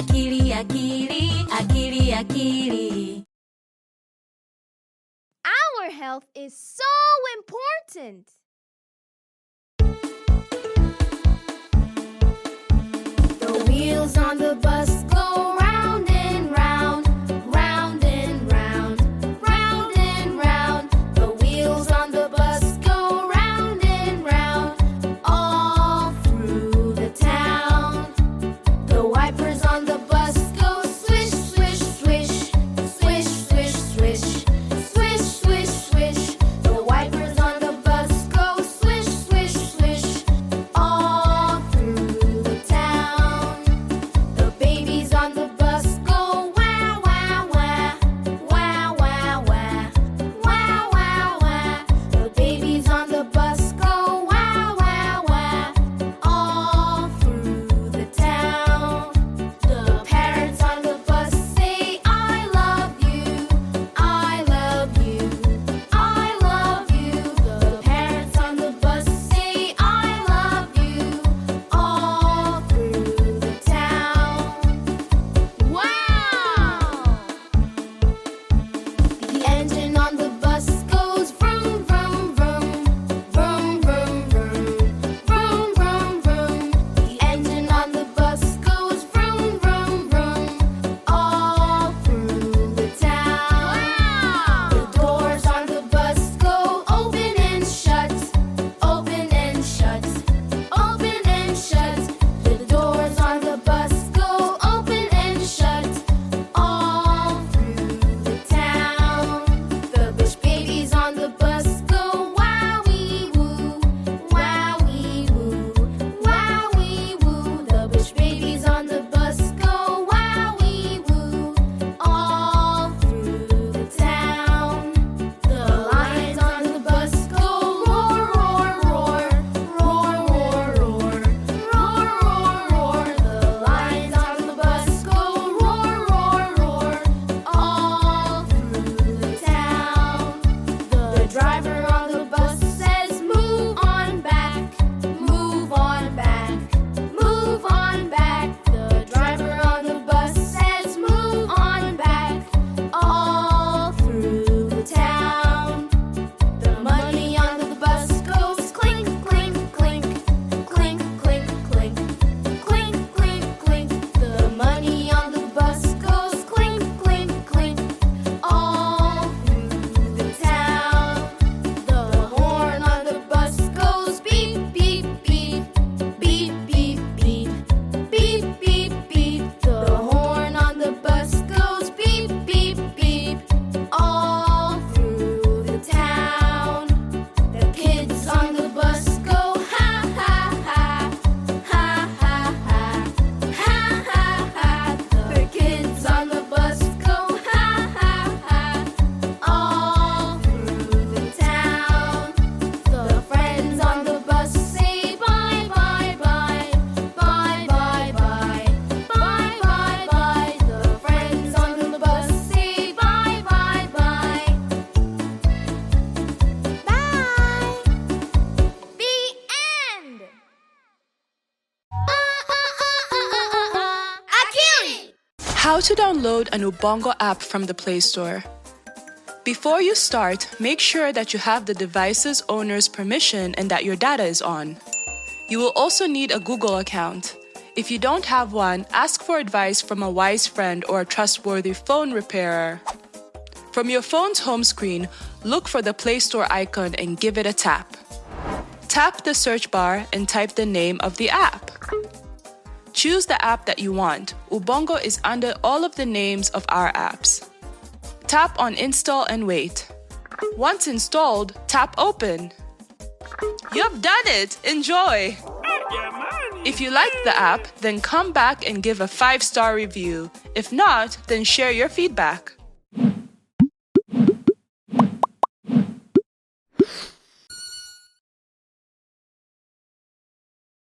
Akili, akili, akili, akili. Our health is so important. How to download an Ubongo app from the Play Store. Before you start, make sure that you have the device's owner's permission and that your data is on. You will also need a Google account. If you don't have one, ask for advice from a wise friend or a trustworthy phone repairer. From your phone's home screen, look for the Play Store icon and give it a tap. Tap the search bar and type the name of the app. Choose the app that you want. Ubongo is under all of the names of our apps. Tap on Install and wait. Once installed, tap Open. You've done it! Enjoy! If you liked the app, then come back and give a five star review. If not, then share your feedback.